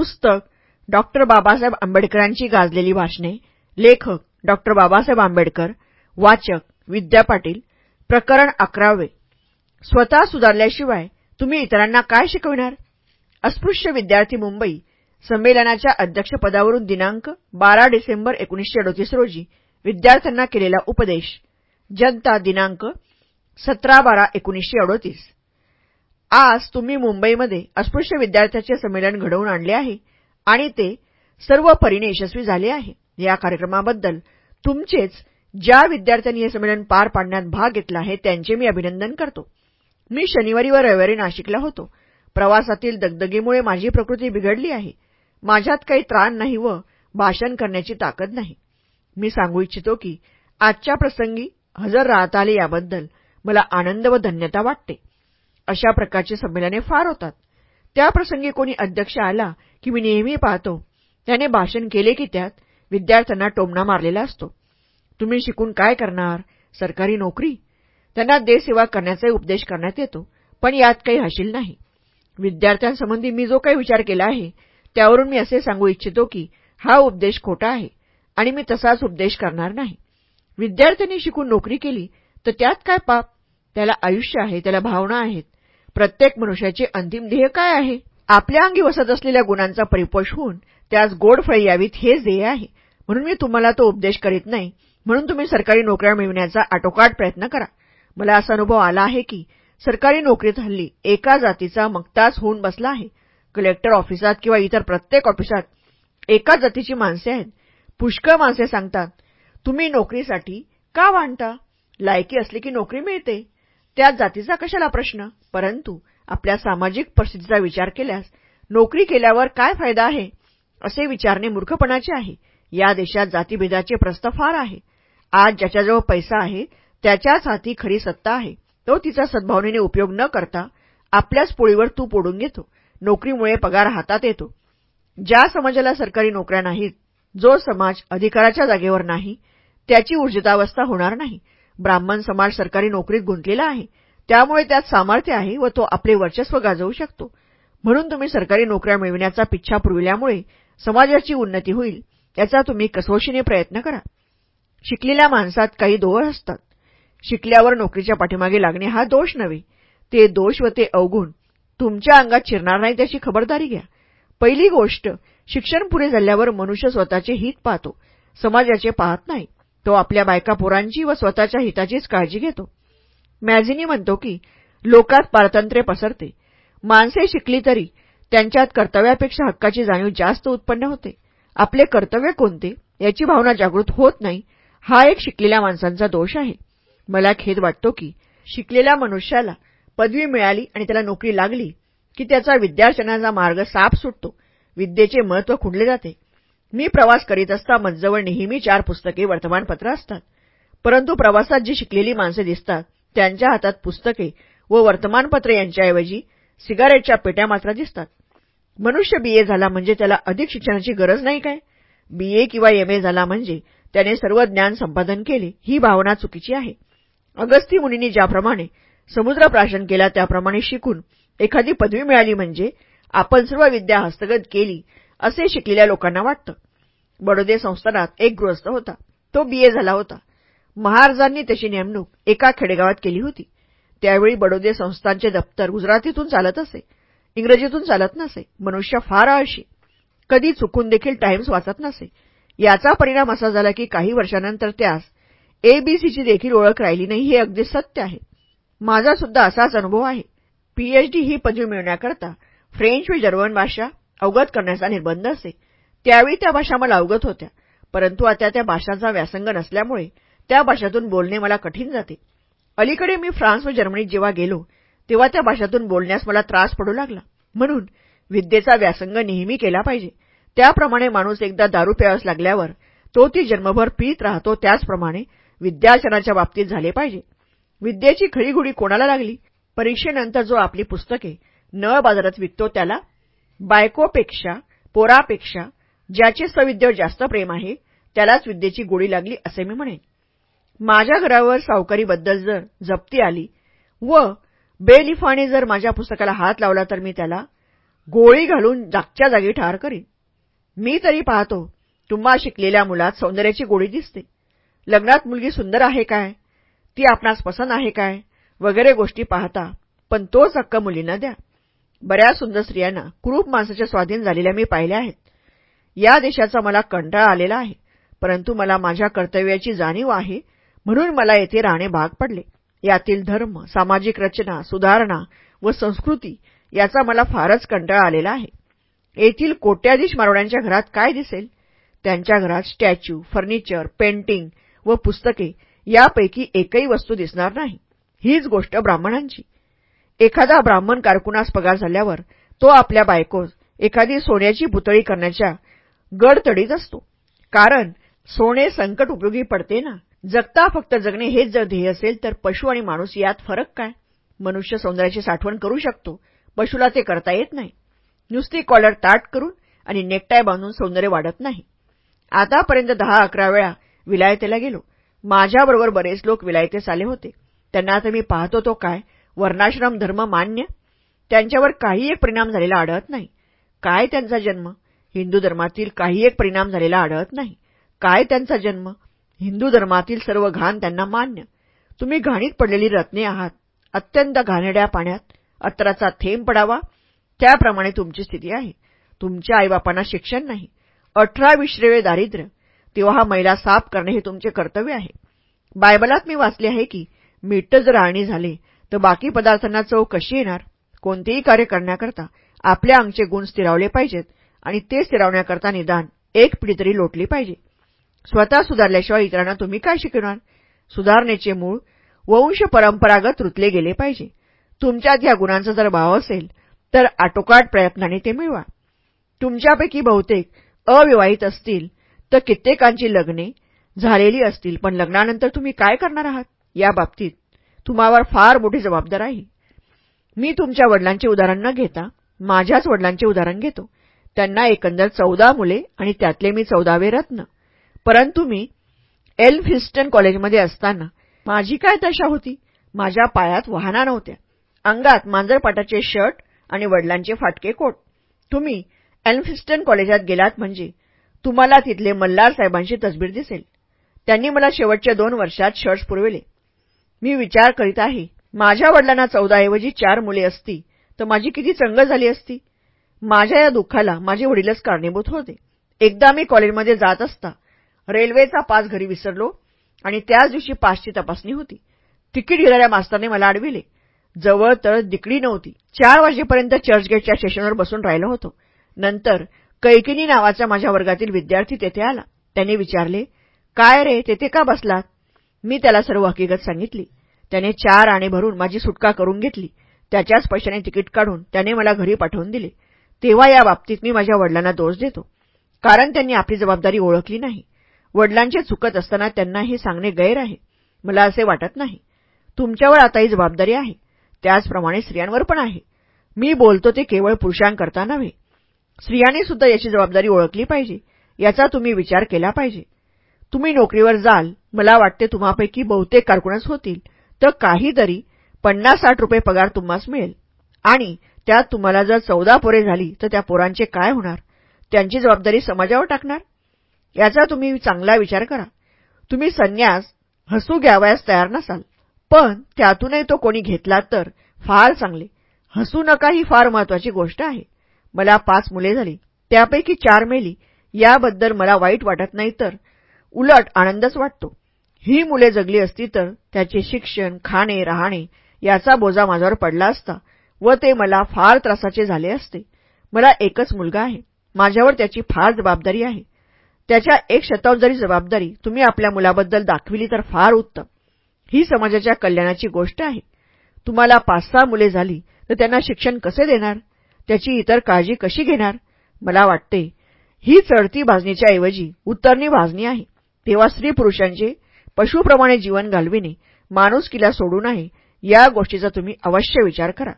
पुस्तक डॉक्टर बाबासाहेब आंबेडकरांची गाजलेली भाषणे लेखक डॉक्टर बाबासाहेब आंबेडकर वाचक विद्या पाटील प्रकरण अकरावे. स्वतः सुधारल्याशिवाय तुम्ही इतरांना काय शिकविणार? अस्पृश्य विद्यार्थी मुंबई संमेलनाच्या अध्यक्षपदावरून दिनांक बारा डिसेंबर एकोणीसशे अडोतीस रोजी विद्यार्थ्यांना केलेला उपदेश. जनता दिनांक सतरा बारा एकोणीसशे अडोतीस. आज तुम्ही मुंबईमध्ये अस्पृश्य विद्यार्थ्याचे संमेलन घडवून आणले आहे आणि ते सर्व परीने यशस्वी झाले आहे. या कार्यक्रमाबद्दल तुमचेच ज्या विद्यार्थ्यांनी हे संमेलन पार पाडण्यात भाग घेतला आहे त्यांचे मी अभिनंदन करतो. मी शनिवारी व रविवारी नाशिकला होतो. प्रवासातील दगदगीमुळे माझी प्रकृती बिघडली आहे. माझ्यात काही त्राण नाही व भाषण करण्याची ताकद नाही. मी सांगू इच्छितो की आजच्या प्रसंगी हजर राहता आले याबद्दल मला आनंद व धन्यता वाटते. अशा प्रकारची संमेलने फार होतात. त्या प्रसंगी कोणी अध्यक्ष आला की मी नेहमी पाहतो त्याने भाषण केले की त्यात विद्यार्थ्यांना टोमणा मारलेला असतो. तुम्ही शिकून काय करणार? सरकारी नोकरी? त्यांना देशसेवा करण्याचा उपदेश करण्यात येतो पण यात काही हशील नाही. विद्यार्थ्यांसंबंधी मी जो काही विचार केला आहे त्यावरून मी असे सांगू इच्छितो की हा उपदेश खोटा आहे आणि मी तसाच उपदेश करणार नाही. विद्यार्थ्यांनी शिकून नोकरी केली तर त्यात काय पाप? त्याला आयुष्य आहे त्याला भावना आहेत. प्रत्येक मनुष्याचे अंतिम ध्येय काय आहे? आपल्या अंगी वसत असलेल्या गुणांचा परिपोष होऊन त्यास गोड फळे यावीत हेच ध्येय आहे. म्हणून मी तुम्हाला तो उपदेश करीत नाही. म्हणून तुम्ही सरकारी नोकऱ्या मिळविण्याचा आटोकाट प्रयत्न करा. मला असा अनुभव आला आहे की सरकारी नोकरीत हल्ली एका जातीचा मक्ताच होऊन बसला आहे. कलेक्टर ऑफिसात किंवा इतर प्रत्येक ऑफिसात एका जातीची माणसे आहेत. पुष्कळ माणसे सांगतात तुम्ही नोकरीसाठी का वाणता लायकी असली की नोकरी मिळते. त्या जातीचा कशाला प्रश्न? परंतु आपल्या सामाजिक परिस्थितीचा विचार केल्यास नोकरी केल्यावर काय फायदा आहे? असे विचारणे मूर्खपणाचे आहे. या देशात जातीभेदाचे प्रस्थ फार आहे. आज ज्याच्याजवळ पैसा आहे त्याच्याच हाती खरी सत्ता आहे. तो तिचा सद्भावनेने उपयोग न करता आपल्याच पोळीवर तू पोडून घेतो. नोकरीमुळे पगार हातात येतो. ज्या समाजाला सरकारी नोकऱ्या नाहीत जो समाज अधिकाराच्या जागेवर नाही त्याची ऊर्जितावस्था होणार नाही. ब्राह्मण समाज सरकारी नोकरीत गुंतलेला आहे. त्यामुळे त्यात सामर्थ्य आहे व तो आपले वर्चस्व गाजवू शकतो. म्हणून तुम्ही सरकारी नोकऱ्या मिळविण्याचा पिच्छा पुरविल्यामुळे समाजाची उन्नती होईल. याचा तुम्ही कसोशीने प्रयत्न करा. शिकलेल्या माणसात काही दोष असतात. शिकल्यावर नोकरीच्या पाठीमागे लागणे हा दोष नव्हे. ते दोष व ते अवगुण तुमच्या अंगात शिरणार नाही त्याची खबरदारी घ्या. पहिली गोष्ट शिक्षण पुरे झाल्यावर मनुष्य स्वतःचे हित पाहतो. समाजाचे पाहत नाही. तो आपल्या बायका पोरांची व स्वतःच्या हिताचीच काळजी घेतो. मॅझिनी म्हणतो की लोकात पारतंत्र्य पसरते. माणसे शिकली तरी त्यांच्यात कर्तव्यापेक्षा हक्काची जाणीव जास्त उत्पन्न होते. आपले कर्तव्य कोणते याची भावना जागृत होत नाही हा एक शिकलेल्या माणसांचा दोष आहे. मला खेद वाटतो की शिकलेल्या मनुष्याला पदवी मिळाली आणि त्याला नोकरी लागली की त्याचा विद्यार्चनाचा मार्ग साफ सुटतो. विद्येचे महत्त्व खुंडले जाते. मी प्रवास करीत असता मजजवळ नेहमी चार पुस्तके वर्तमानपत्र असतात. परंतु प्रवासात जी शिकलेली माणसे दिसतात त्यांच्या हातात पुस्तके व वर्तमानपत्रे यांच्याऐवजी सिगारेटच्या पेट्या मात्र दिसतात. मनुष्य बीए झाला म्हणजे त्याला अधिक शिक्षणाची गरज नाही काय? बीए किंवा एमए झाला म्हणजे त्याने सर्व ज्ञान संपादन केले ही भावना चुकीची आहे. अगस्ती मुनींनी ज्याप्रमाणे समुद्रप्राशन केला त्याप्रमाणे शिकून एखादी पदवी मिळाली म्हणजे आपण सर्व विद्या हस्तगत केली असे शिकलेल्या लोकांना वाटतं. बडोदे संस्थानात एक गृहस्थ होता. तो बीए झाला होता. महाराजांनी त्याची नेमणूक एका खेडेगावात केली होती. त्यावेळी बडोदे संस्थांचे दप्तर गुजरातीतून चालत असे इंग्रजीतून चालत नसे मनुष्य फार आळशी. कधी चुकून देखील टाइम्स वाचत नसे. याचा परिणाम असा झाला की काही वर्षानंतर त्यास एबीसीची देखील ओळख राहिली नाही हे अगदी सत्य आहे. माझा सुद्धा असाच अनुभव आहे. पीएचडी ही पदवी मिळवण्याकरता फ्रेंच व जर्मन भाषा अवगत करण्याचा निर्बंध असे त्यावेळी त्या भाषा मला अवगत होत्या. परंतु आता त्या भाषांचा व्यासंग नसल्यामुळे त्या भाषातून बोलणे मला कठीण जाते. अलीकडे मी फ्रान्स व जर्मनीत जेव्हा गेलो तेव्हा त्या भाषातून बोलण्यास मला त्रास पडू लागला. म्हणून विद्येचा व्यासंग नेहमी केला पाहिजे. त्याप्रमाणे माणूस एकदा दारू प्यावस लागल्यावर तो ती जन्मभर पीत राहतो त्याचप्रमाणे विद्याचरणाच्या बाबतीत झाले पाहिजे. विद्येची खळीगुडी कोणाला लागली? परीक्षेनंतर जो आपली पुस्तके नळ बाजारात विकतो त्याला बायकोपेक्षा पोरापेक्षा ज्याचे सविद्येवर जास्त प्रेम आहे त्यालाच विद्येची गोडी लागली असे मी म्हणेन. माझ्या घरावर सावकारीबद्दल जर जप्ती आली व बेलिफाने जर माझ्या पुस्तकाला हात लावला तर मी त्याला गोळी घालून जागच्या जागी ठार करीन. मी तरी पाहतो तुम्हा शिकलेल्या मुलात सौंदर्याची गोळी दिसते. लग्नात मुलगी सुंदर आहे काय? ती आपणास पसंत आहे काय? वगैरे गोष्टी पाहता पण तोच हक्क मुलींना द्या. बऱ्याच सुंदर स्त्रियांना कुरूप माणसाच्या स्वाधीन झालेल्या मी पाहिल्या आहेत. या देशाचा मला कंटाळा आलेला आहे. परंतु मला माझ्या कर्तव्याची जाणीव आहे म्हणून मला येथे राहणे भाग पडले. यातील धर्म सामाजिक रचना सुधारणा व संस्कृती याचा मला फारच कंटाळा आलेला आहे. येथील कोट्याधीश मारवड्यांच्या घरात काय दिसेल? त्यांच्या घरात स्टॅच्यू फर्निचर पेंटिंग व पुस्तके यापैकी एकही वस्तू दिसणार नाही. हीच गोष्ट ब्राह्मणांची. एखादा ब्राह्मण कारकुनास पगार झाल्यावर तो आपल्या बायकोस एखादी सोन्याची पुतळी करण्याच्या गडतडीत असतो. कारण सोने संकट उपयोगी पडते ना? जगता फक्त जगणे हेच जर ध्येय असेल तर पशु आणि माणूस यात फरक काय? मनुष्य सौंदर्याची साठवण करू शकतो. पशुला ते करता येत नाही. नुसती कॉलर ताट करून आणि नेकटाय बांधून सौंदर्य वाढत नाही. आतापर्यंत दहा अकरा वेळा विलायतेला गेलो. माझ्याबरोबर बरेच लोक विलायतेस आले होते. त्यांना आता मी पाहतो तो काय? वर्णाश्रम धर्म मान्य? त्यांच्यावर काही एक परिणाम झालेला आढळत नाही. काय त्यांचा जन्म? हिंदू धर्मातील काही एक परिणाम झालेला आढळत नाही. काय त्यांचा जन्म? हिंदू धर्मातील सर्व घाण त्यांना मान्य. तुम्ही घाणीत पडलेली रत्ने आहात. अत्यंत घाणेड्या पाण्यात अत्तराचा थेंब पडावा. त्याप्रमाणे तुमची स्थिती आहे. तुमच्या आईबापांना शिक्षण नाही. अठरा विश्रेवे दारिद्र्य. तेव्हा हा महिला साफ करणे हे तुमचे कर्तव्य आहे. बायबलात मी वाचले आहे की मीठ जर आळणी झाले तर बाकी पदार्थांना चव कशी येणार? कोणतेही कार्य करण्याकरता आपल्या अंगचे गुण स्थिरावले पाहिजेत आणि ते स्थिरावण्याकरता निदान एक पिढी तरी लोटली पाहिजे. स्वतः सुधारल्याशिवाय इतरांना तुम्ही काय शिकवणार? सुधारणेचे मूळ वंश परंपरागत रुतले गेले पाहिजे. तुमच्यात या गुणांचा जर भाव असेल तर आटोकाट प्रयत्नाने ते मिळवा. तुमच्यापैकी बहुतेक अविवाहित असतील तर कित्येकांची लग्ने झालेली असतील पण लग्नानंतर तुम्ही काय करणार आहात? या बाबतीत तुम्हावर फार मोठी जबाबदार आहे. मी तुमच्या वडिलांचे उदाहरण न घेता माझ्याच वडिलांचे उदाहरण घेतो. त्यांना एकंदर चौदा मुले आणि त्यातले मी चौदावे रत्न. परंतु मी एल्फिस्टन कॉलेजमध्ये असताना माझी काय दशा होती? माझ्या पायात वाहना नव्हत्या. अंगात मांजरपाटाचे शर्ट आणि वडिलांचे फाटके कोट. तुम्ही एल्फिस्टन कॉलेजात गेलात म्हणजे तुम्हाला तिथले मल्हार साहेबांची तसबीर दिसेल. त्यांनी मला शेवटच्या दोन वर्षात शर्ट्स पुरविले. मी विचार करीत आहे. माझ्या वडिलांना चौदाऐवजी चार मुले असती तर माझी किती चंगळ झाली असती? माझ्या या दुःखाला माझे वडीलच कारणीभूत होते. एकदा मी कॉलेजमध्ये जात असता रेल्वेचा पास घरी विसरलो आणि त्याच दिवशी पासची तपासणी होती. तिकीट घेणाऱ्या मास्तरने मला अडविले जवळ तर दिकडी नव्हती. चार वाजेपर्यंत चर्चगेटच्या स्टेशनवर बसून राहिलो होतो. नंतर कैकिनी नावाचा माझ्या वर्गातील विद्यार्थी तेथे आला. त्याने विचारले काय रे तेथे का बसलात? मी त्याला सर्व हकीकत सांगितली. त्याने चार आणे भरून माझी सुटका करून घेतली. त्याच्याच पैशाने तिकीट काढून त्याने मला घरी पाठवून दिले. तेव्हा या बाबतीत मी माझ्या वडिलांना दोष देतो. कारण त्यांनी आपली जबाबदारी ओळखली नाही. वडिलांचे चुकत असताना त्यांना हे सांगणे गैर आहे. मला असे वाटत नाही. तुमच्यावर आता ही जबाबदारी आहे. त्याचप्रमाणे स्त्रियांवर पण आहे. मी बोलतो ते केवळ पुरुषांकरता नव्हे. स्त्रियांनी सुद्धा याची जबाबदारी ओळखली पाहिजे. याचा तुम्ही विचार केला पाहिजे. तुम्ही नोकरीवर जाल मला वाटते तुम्हापैकी बहुतेक कारकुनच होतील. तर काहीतरी पन्नास साठ रुपये पगार तुम्हास मिळेल. आणि त्यात तुम्हाला जर चौदा पोरे झाली तर त्या पोरांचे काय होणार? त्यांची जबाबदारी समाजावर टाकणार? याचा तुम्ही चांगला विचार करा. तुम्ही संन्यास हसू घ्यावयास तयार नसाल पण त्यातूनही तो कोणी घेतला तर फार चांगले. हसू नका ही फार महत्वाची गोष्ट आहे. मला पाच मुले झाली त्यापैकी चार मेली. याबद्दल मला वाईट वाटत नाही तर उलट आनंदच वाटतो. ही मुले जगली असती तर त्याचे शिक्षण खाणे राहणे याचा बोजा माझ्यावर पडला असता व ते मला फार त्रासाचे झाले असते. मला एकच मुलगा आहे. माझ्यावर त्याची फार जबाबदारी आहे. त्याच्या एक शतावजारी जबाबदारी तुम्ही आपल्या मुलाबद्दल दाखविली तर फार उत्तम. ही समाजाच्या कल्याणाची गोष्ट आहे. तुम्हाला पाच सहा मुले झाली तर त्यांना शिक्षण कसे देणार? त्याची इतर काळजी कशी घेणार? मला वाटते ही चढती भाजणीच्या ऐवजी उत्तरणी भाजणी आहे. तेव्हा स्त्री पुरुषांचे पशुप्रमाणे जीवन घालविणे माणूसकीला सोडू नये या गोष्टीचा तुम्ही अवश्य विचार करा.